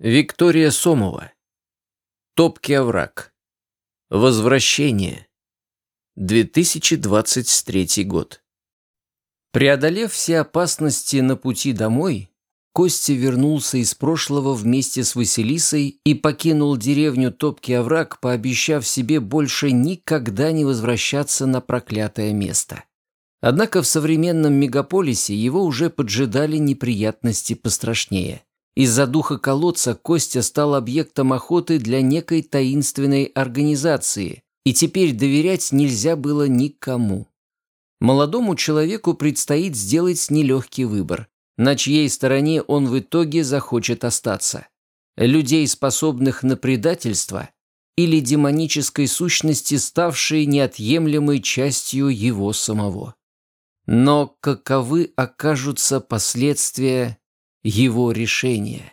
Виктория Сомова. Топкий овраг. Возвращение. 2023 год. Преодолев все опасности на пути домой, Костя вернулся из прошлого вместе с Василисой и покинул деревню Топкий овраг, пообещав себе больше никогда не возвращаться на проклятое место. Однако в современном мегаполисе его уже поджидали неприятности пострашнее – из-за духа колодца Костя стал объектом охоты для некой таинственной организации, и теперь доверять нельзя было никому. Молодому человеку предстоит сделать нелегкий выбор, на чьей стороне он в итоге захочет остаться. Людей, способных на предательство, или демонической сущности, ставшей неотъемлемой частью его самого. Но каковы окажутся последствия его решение.